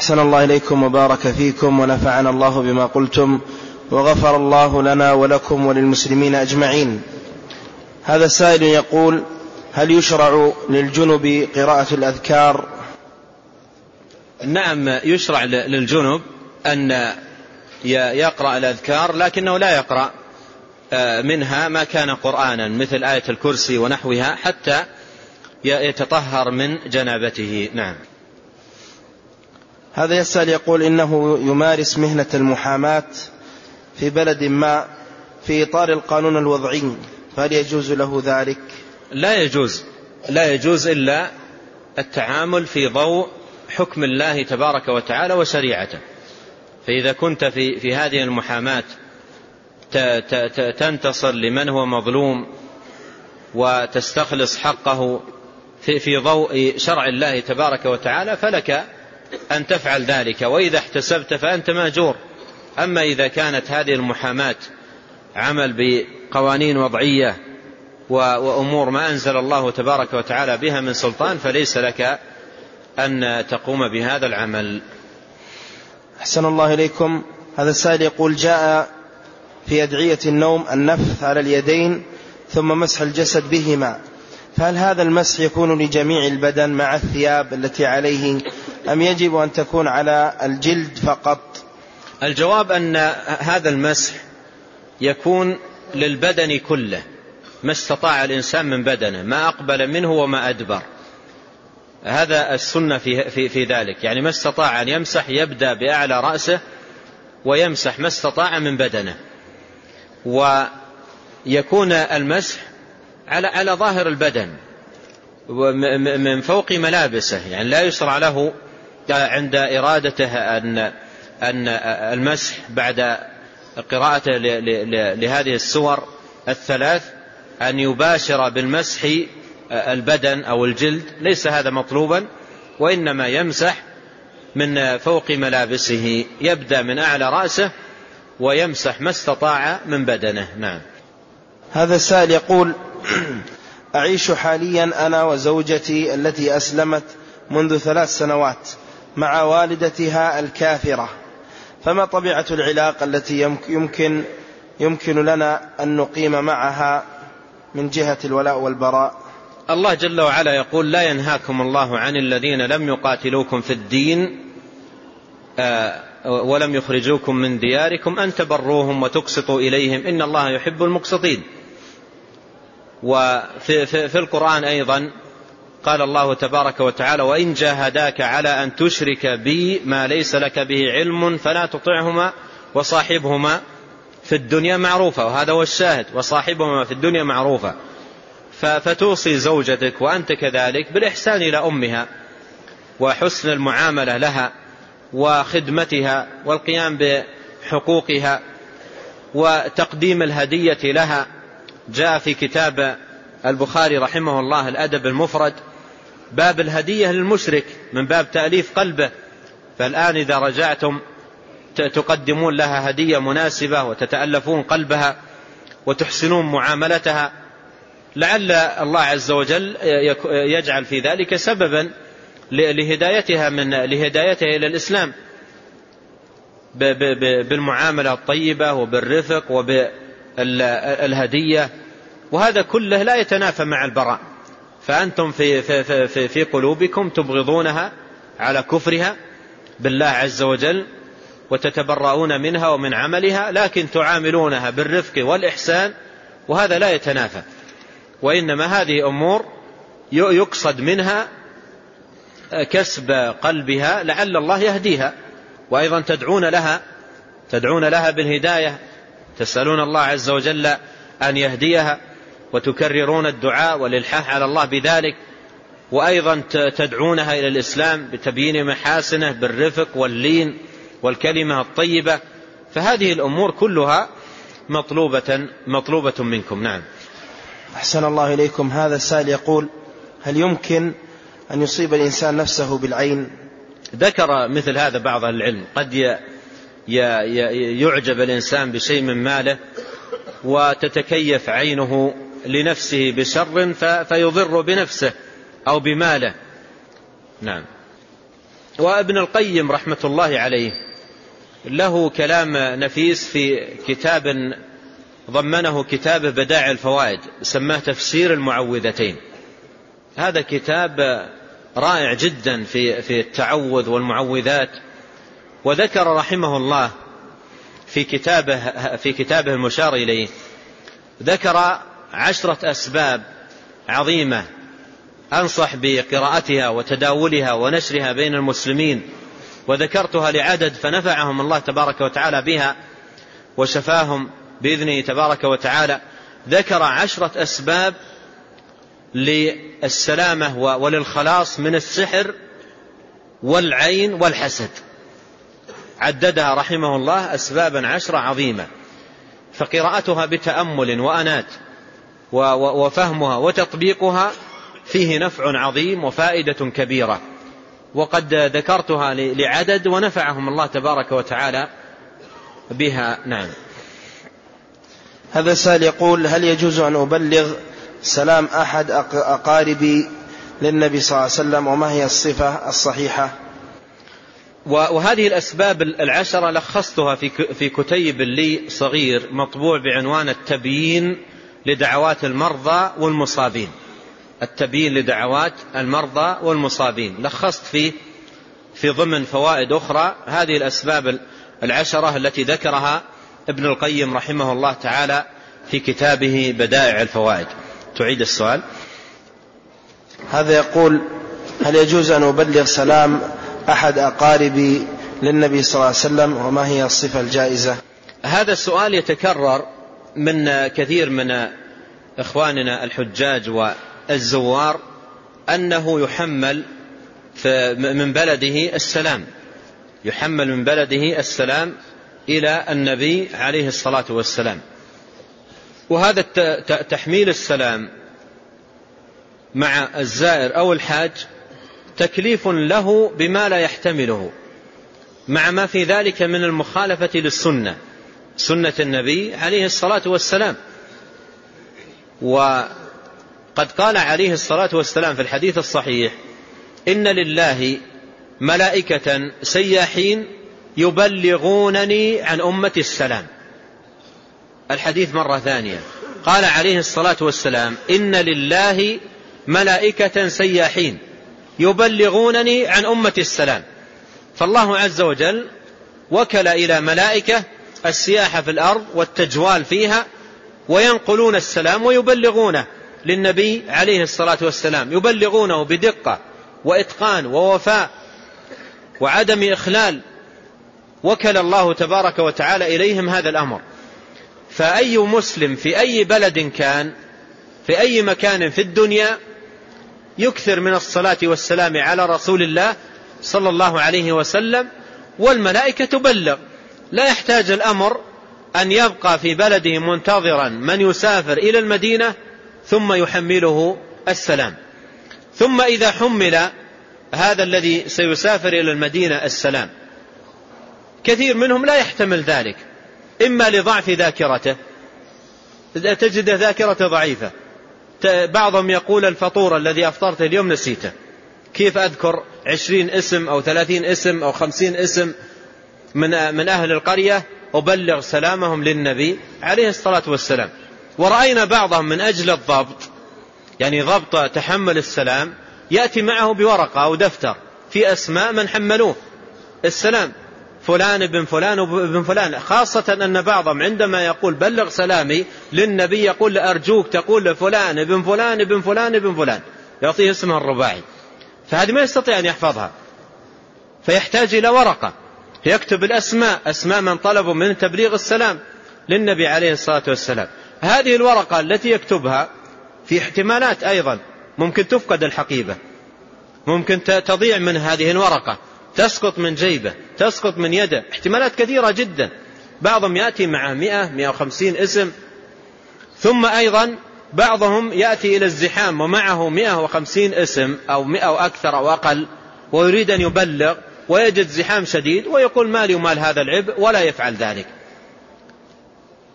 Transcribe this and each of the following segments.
أحسن الله إليكم وبارك فيكم ونفعنا الله بما قلتم وغفر الله لنا ولكم وللمسلمين أجمعين. هذا سائل يقول هل يشرع للجنب قراءة الأذكار؟ نعم يشرع للجنب أن يقرأ الأذكار لكنه لا يقرأ آه، منها ما كان قرآنا مثل آية الكرسي ونحوها حتى يتطهر من جنابته. نعم. هذا يسأل يقول إنه يمارس مهنة المحاماة في بلد ما في إطار القانون الوضعي فهل يجوز له ذلك؟ لا يجوز لا يجوز إلا التعامل في ضوء حكم الله تبارك وتعالى وشريعته. فإذا كنت في, في هذه المحاماة تنتصر لمن هو مظلوم وتستخلص حقه في, في ضوء شرع الله تبارك وتعالى فلك أن تفعل ذلك وإذا احتسبت فأنت ماجور. أما إذا كانت هذه المحاماة عمل بقوانين وضعية وأمور ما أنزل الله تبارك وتعالى بها من سلطان فليس لك أن تقوم بهذا العمل. أحسن الله إليكم. هذا السائل يقول جاء في أدعية النوم النفث على اليدين ثم مسح الجسد بهما. فهل هذا المسح يكون لجميع البدن مع الثياب التي عليه أم يجب أن تكون على الجلد فقط؟ الجواب أن هذا المسح يكون للبدن كله. ما استطاع الإنسان من بدنه ما أقبل منه وما أدبر. هذا السنة في, في, في ذلك. يعني ما استطاع أن يمسح يبدأ بأعلى رأسه ويمسح ما استطاع من بدنه. ويكون المسح على على ظاهر البدن من فوق ملابسه. يعني لا يشرع له عند إرادته أن أن المسح بعد قراءته لهذه السور الثلاث أن يباشر بالمسح البدن أو الجلد. ليس هذا مطلوبا وإنما يمسح من فوق ملابسه يبدأ من أعلى رأسه ويمسح ما استطاع من بدنه. نعم. هذا السائل يقول أعيش حاليا أنا وزوجتي التي أسلمت منذ ثلاث سنوات. مع والدتها الكافرة. فما طبيعة العلاقة التي يمكن يمكن لنا أن نقيم معها من جهة الولاء والبراء. الله جل وعلا يقول لا ينهاكم الله عن الذين لم يقاتلوكم في الدين آه، ولم يخرجوكم من دياركم أن تبروهم وتقسطوا إليهم. إن الله يحب المقسطين. وفي في, في القرآن أيضا قال الله تبارك وتعالى وإن جاهداك على أن تشرك بي ما ليس لك به علم فلا تطعهما وصاحبهما في الدنيا معروفة. وهذا هو الشاهد وصاحبهما في الدنيا معروفة. فتوصي زوجتك وأنت كذلك بالإحسان إلى أمها وحسن المعاملة لها وخدمتها والقيام بحقوقها وتقديم الهدية لها. جاء في كتاب البخاري رحمه الله الأدب المفرد باب الهدية للمشرك من باب تأليف قلبه. فالآن إذا رجعتم تقدمون لها هدية مناسبة وتتألفون قلبها وتحسنون معاملتها لعل الله عز وجل يجعل في ذلك سببا لهدايتها من لهدايتها إلى الإسلام. بالمعاملة الطيبة وبالرفق وبالهدية وهذا كله لا يتنافى مع البراء. فأنتم في, في, في, في قلوبكم تبغضونها على كفرها بالله عز وجل وتتبرؤون منها ومن عملها لكن تعاملونها بالرفق والإحسان وهذا لا يتنافى. وإنما هذه أمور يقصد منها كسب قلبها لعل الله يهديها. وأيضا تدعون لها تدعون لها بالهداية تسألون الله عز وجل أن يهديها. وتكررون الدعاء والإلحاح على الله بذلك وأيضا تدعونها إلى الإسلام بتبيين محاسنه بالرفق واللين والكلمة الطيبة. فهذه الأمور كلها مطلوبة مطلوبة منكم. نعم. أحسن الله إليكم. هذا السائل يقول هل يمكن أن يصيب الإنسان نفسه بالعين؟ ذكر مثل هذا بعض العلم. قد يعجب الإنسان بشيء من ماله وتتكيف عينه لنفسه بشر فيضر بنفسه أو بماله. نعم. وابن القيم رحمة الله عليه له كلام نفيس في كتاب ضمنه كتاب بداع الفوائد سماه تفسير المعوذتين. هذا كتاب رائع جدا في في التعوذ والمعوذات. وذكر رحمه الله في كتابه في كتابه المشار إليه ذكر عشرة أسباب عظيمة أنصح بقراءتها وتداولها ونشرها بين المسلمين وذكرتها لعدد فنفعهم الله تبارك وتعالى بها وشفاهم بإذنه تبارك وتعالى. ذكر عشرة أسباب للسلامة وللخلاص من السحر والعين والحسد. عددها رحمه الله اسبابا عشرة عظيمة. فقراءتها بتأمل وأنات. وفهمها وتطبيقها فيه نفع عظيم وفائدة كبيرة. وقد ذكرتها لعدد ونفعهم الله تبارك وتعالى بها. نعم. هذا سائل يقول هل يجوز أن أبلغ سلام أحد أقاربي للنبي صلى الله عليه وسلم وما هي الصفة الصحيحة؟ وهذه الأسباب العشرة لخصتها في كتيب لي صغير مطبوع بعنوان التبيين لدعوات المرضى والمصابين. التبيين لدعوات المرضى والمصابين. لخصت فيه في ضمن فوائد أخرى هذه الأسباب العشرة التي ذكرها ابن القيم رحمه الله تعالى في كتابه بدائع الفوائد. تعيد السؤال. هذا يقول هل يجوز أن أبلغ سلام أحد أقاربي للنبي صلى الله عليه وسلم وما هي الصفة الجائزة؟ هذا السؤال يتكرر من كثير من إخواننا الحجاج والزوار أنه يحمل من بلده السلام يحمل من بلده السلام إلى النبي عليه الصلاة والسلام. وهذا تحميل السلام مع الزائر أو الحاج تكليف له بما لا يحتمله مع ما في ذلك من المخالفة للسنة. سنة النبي عليه الصلاة والسلام. وقد قال عليه الصلاة والسلام في الحديث الصحيح إن لله ملائكة سياحين يبلغونني عن أمة السلام. الحديث مرة ثانية. قال عليه الصلاة والسلام إن لله ملائكة سياحين يبلغونني عن أمة السلام. فالله عز وجل وكل إلى ملائكة السياحة في الأرض والتجوال فيها وينقلون السلام ويبلغونه للنبي عليه الصلاة والسلام يبلغونه بدقة وإتقان ووفاء وعدم إخلال. وكل الله تبارك وتعالى إليهم هذا الأمر. فأي مسلم في أي بلد كان في أي مكان في الدنيا يكثر من الصلاة والسلام على رسول الله صلى الله عليه وسلم والملائكة تبلغ. لا يحتاج الأمر أن يبقى في بلده منتظرا من يسافر إلى المدينة ثم يحمله السلام. ثم إذا حمل هذا الذي سيسافر إلى المدينة السلام. كثير منهم لا يحتمل ذلك إما لضعف ذاكرته. تجد ذاكرته ضعيفة. بعضهم يقول الفطور الذي أفطرته اليوم نسيته. كيف أذكر عشرين اسم أو ثلاثين اسم أو خمسين اسم من, من أهل القرية أبلغ سلامهم للنبي عليه الصلاة والسلام. ورأينا بعضهم من أجل الضبط يعني ضبط تحمل السلام يأتي معه بورقة أو دفتر في أسماء من حملوه. السلام فلان ابن فلان وابن فلان. خاصة أن بعضهم عندما يقول بلغ سلامي للنبي يقول أرجوك تقول لفلان ابن فلان ابن فلان ابن فلان. يعطيه اسمها الرباعي. فهذه ما يستطيع أن يحفظها. فيحتاج إلى ورقة. يكتب الأسماء أسماء من طلبوا من تبليغ السلام للنبي عليه الصلاة والسلام. هذه الورقة التي يكتبها في احتمالات أيضا ممكن تفقد الحقيبة ممكن تضيع من هذه الورقة تسقط من جيبه تسقط من يده. احتمالات كثيرة جدا. بعضهم يأتي مع مئة مئة وخمسين اسم. ثم أيضا بعضهم يأتي إلى الزحام ومعه مئة وخمسين اسم أو مئة أو أكثر أو أقل ويريد أن يبلغ ويجد زحام شديد ويقول ما لي ومال هذا العبء ولا يفعل ذلك.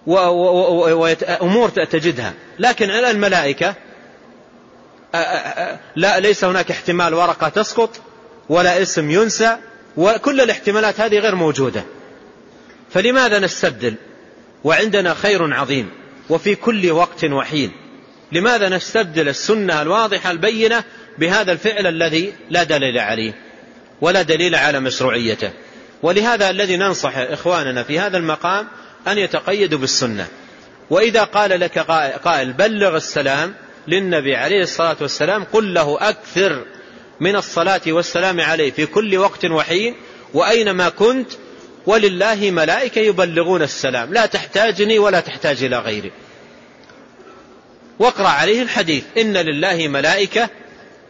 وأمور تجدها. لكن الملائكة لا ليس هناك احتمال ورقة تسقط ولا اسم ينسى وكل الاحتمالات هذه غير موجودة. فلماذا نستبدل؟ وعندنا خير عظيم وفي كل وقت وحين. لماذا نستبدل السنة الواضحة البينة بهذا الفعل الذي لا دليل عليه؟ ولا دليل على مشروعيته. ولهذا الذي ننصح إخواننا في هذا المقام أن يتقيدوا بالسنة. وإذا قال لك قائل بلغ السلام للنبي عليه الصلاة والسلام قل له أكثر من الصلاة والسلام عليه في كل وقت وحين وأينما كنت ولله ملائكة يبلغون السلام. لا تحتاجني ولا تحتاج إلى غيري. واقرأ عليه الحديث. إن لله ملائكة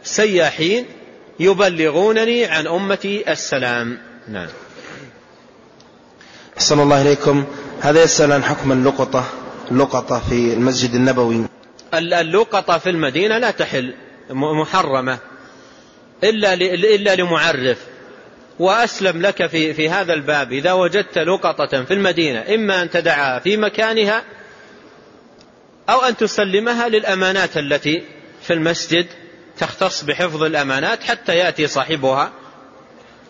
سياحين يبلغونني عن أمتي السلام. نعم. أحسن الله إليكم. هذا يسأل عن حكم اللقطة اللقطة في المسجد النبوي. اللقطة في المدينة لا تحل محرمة. إلا إلا لمعرف. وأسلم لك في في هذا الباب إذا وجدت لقطة في المدينة إما أن تدعها في مكانها أو أن تسلمها للأمانات التي في المسجد. تختص بحفظ الأمانات حتى يأتي صاحبها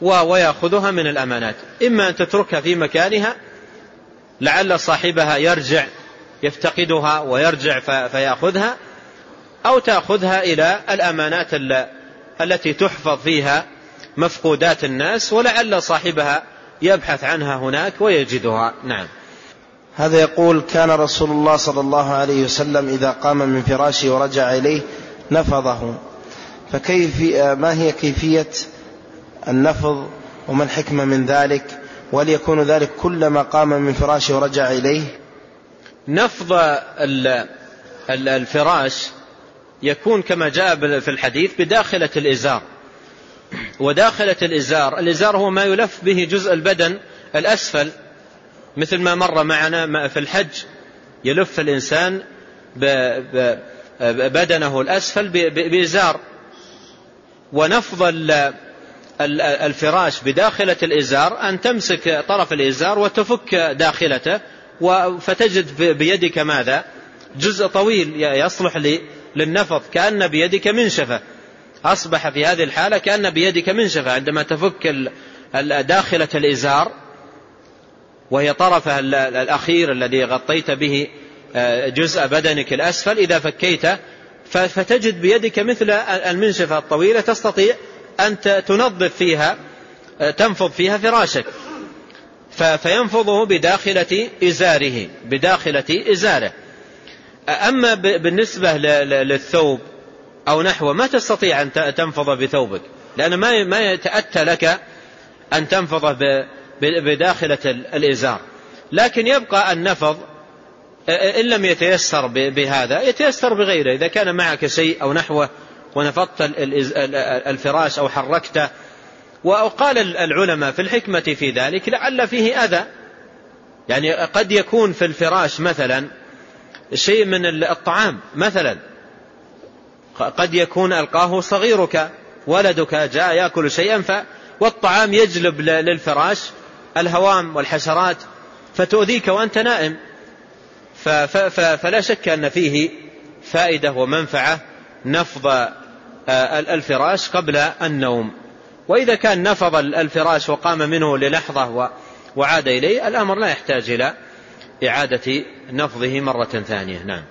ويأخذها من الأمانات. إما أن تتركها في مكانها لعل صاحبها يرجع يفتقدها ويرجع فيأخذها أو تأخذها إلى الأمانات التي تحفظ فيها مفقودات الناس ولعل صاحبها يبحث عنها هناك ويجدها. نعم. هذا يقول كان رسول الله صلى الله عليه وسلم إذا قام من فراشه ورجع إليه نفضه. فكيف ما هي كيفية النفض وما الحكمة من ذلك؟ وليكون ذلك كلما قام من فراشه ورجع إليه؟ نفض الفراش يكون كما جاء في الحديث بداخلة الإزار. وداخلة الإزار الإزار هو ما يلف به جزء البدن الأسفل مثل ما مر معنا في الحج يلف الإنسان بدنه الأسفل بإزار. ونفض الفراش بداخلة الإزار أن تمسك طرف الإزار وتفك داخلته فتجد بيدك ماذا؟ جزء طويل يصلح للنفض كأن بيدك منشفة. أصبح في هذه الحالة كأن بيدك منشفة. عندما تفك داخلة الإزار وهي طرفها الأخير الذي غطيت به آه، جزء بدنك الأسفل إذا فكيته فتجد بيدك مثل المنشفة الطويلة تستطيع أن تنظف فيها آه، تنفض فيها فراشك. فينفضه بداخلة إزاره بداخلة إزاره. أما بالنسبة للثوب أو نحوه ما تستطيع أن تنفض بثوبك لأن ما ما يتأتى لك أن تنفض بداخلة الإزار. لكن يبقى النفض إن لم يتيسر بهذا يتيسر بغيره. إذا كان معك شيء أو نحوه ونفضت الفراش أو حركته وقال العلماء في الحكمة في ذلك لعل فيه أذى. يعني قد يكون في الفراش مثلا شيء من الطعام مثلا. قد يكون ألقاه صغيرك ولدك جاء يأكل شيئا ف والطعام يجلب للفراش الهوام والحشرات فتؤذيك وأنت نائم. فلا شك أن فيه فائدة ومنفعة نفض آه، الفراش قبل النوم. وإذا كان نفض الفراش وقام منه للحظة وعاد إليه الأمر لا يحتاج إلى إعادة نفضه مرة ثانية. نعم.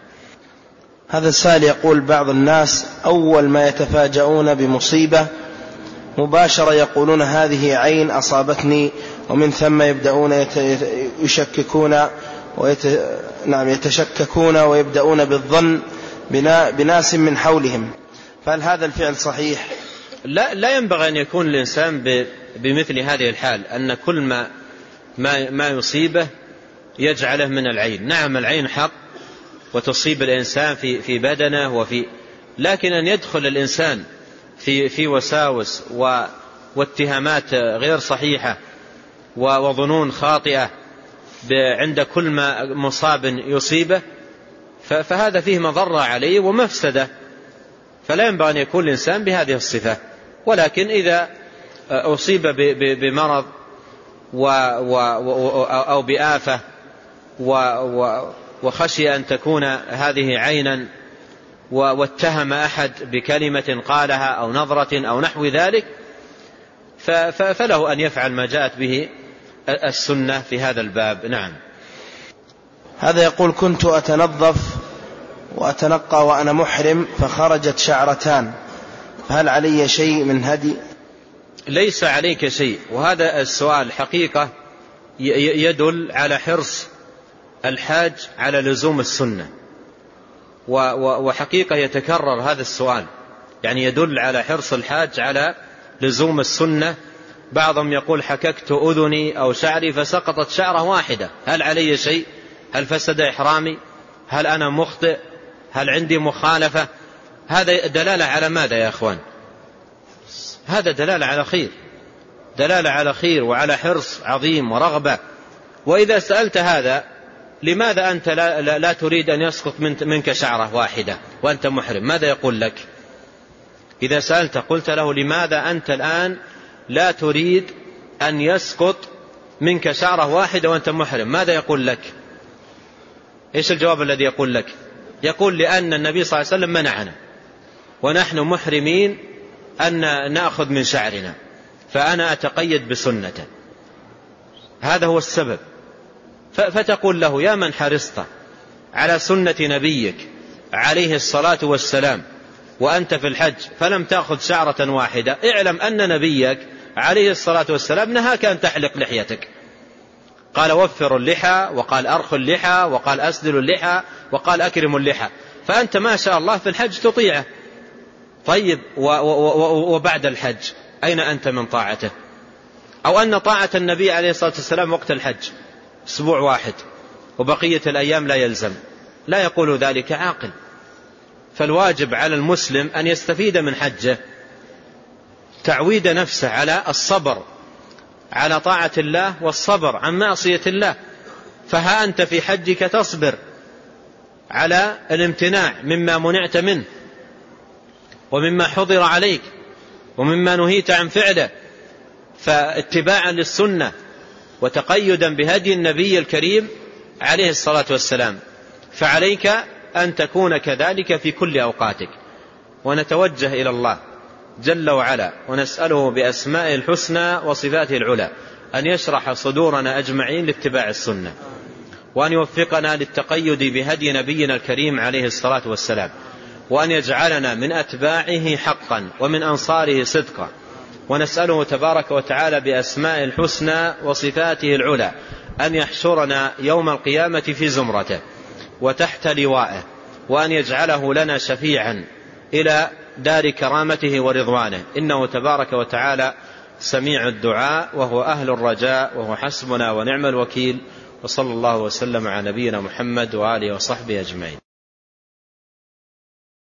هذا السائل يقول بعض الناس أول ما يتفاجؤون بمصيبة مباشرة يقولون هذه عين أصابتني ومن ثم يبدأون يشككون ويت... نعم يتشككون ويبدأون بالظن بناس من حولهم. فهل هذا الفعل صحيح؟ لا, لا ينبغي أن يكون الإنسان بمثل هذه الحال أن كل ما ما, ما يصيبه يجعله من العين. نعم العين حق وتصيب الإنسان في, في بدنه وفي لكن أن يدخل الإنسان في, في وساوس واتهامات غير صحيحة وظنون خاطئة عند كل ما مصاب يصيبه فهذا فيه مضرة عليه ومفسدة. فلا ينبغي أن يكون الإنسان بهذه الصفة. ولكن إذا أصيب بمرض أو بآفة وخشي أن تكون هذه عينا واتهم أحد بكلمة قالها أو نظرة أو نحو ذلك فله أن يفعل ما جاءت به السنة في هذا الباب. نعم. هذا يقول كنت أتنظف وأتنقى وأنا محرم فخرجت شعرتان. فهل علي شيء من هدي ليس عليك شيء. وهذا السؤال حقيقة يدل على حرص الحاج على لزوم السنة. وحقيقة يتكرر هذا السؤال. يعني يدل على حرص الحاج على لزوم السنة بعضهم يقول حككت أذني أو شعري فسقطت شعرة واحدة. هل علي شيء؟ هل فسد إحرامي؟ هل أنا مخطئ؟ هل عندي مخالفة؟ هذا دلالة على ماذا يا أخوان؟ هذا دلالة على خير. دلالة على خير وعلى حرص عظيم ورغبة. وإذا سألت هذا لماذا أنت لا, لا, لا تريد أن يسقط منك شعرة واحدة وأنت محرم؟ ماذا يقول لك؟ إذا سألت قلت له لماذا أنت الآن لا تريد أن يسقط منك شعرة واحدة وأنت محرم. ماذا يقول لك؟ إيش الجواب الذي يقول لك؟ يقول لأن النبي صلى الله عليه وسلم منعنا. ونحن محرمين أن نأخذ من شعرنا. فأنا أتقيد بسنته هذا هو السبب. فتقول له يا من حرصت على سنة نبيك عليه الصلاة والسلام وأنت في الحج فلم تأخذ شعرة واحدة اعلم أن نبيك عليه الصلاة والسلام نهاك أن تحلق لحيتك. قال وفروا اللحى وقال أرخوا اللحى وقال أسدلوا اللحى وقال أكرموا اللحى فأنت ما شاء الله في الحج تطيعه. طيب وبعد الحج أين أنت من طاعته؟ أو أن طاعة النبي عليه الصلاة والسلام وقت الحج أسبوع واحد وبقية الأيام لا يلزم. لا يقول ذلك عاقل. فالواجب على المسلم أن يستفيد من حجه. تعويد نفسه على الصبر على طاعة الله والصبر عن معصية الله. فها أنت في حجك تصبر على الامتناع مما منعت منه ومما حضر عليك ومما نهيت عن فعله. فاتباعا للسنة وتقيدا بهدي النبي الكريم عليه الصلاة والسلام. فعليك أن تكون كذلك في كل أوقاتك. ونتوجه إلى الله. جل وعلا ونسأله بأسمائه الحسنى وصفاته العلى أن يشرح صدورنا أجمعين لاتباع السنة وأن يوفقنا للتقيد بهدي نبينا الكريم عليه الصلاة والسلام وأن يجعلنا من أتباعه حقا ومن أنصاره صدقا. ونسأله تبارك وتعالى بأسماء الحسنى وصفاته العلى أن يحشرنا يوم القيامة في زمرته وتحت لوائه وأن يجعله لنا شفيعا إلى دار كرامته ورضوانه. إنه تبارك وتعالى سميع الدعاء وهو أهل الرجاء وهو حسبنا ونعم الوكيل. وصلى الله وسلم على نبينا محمد وآله وصحبه أجمعين.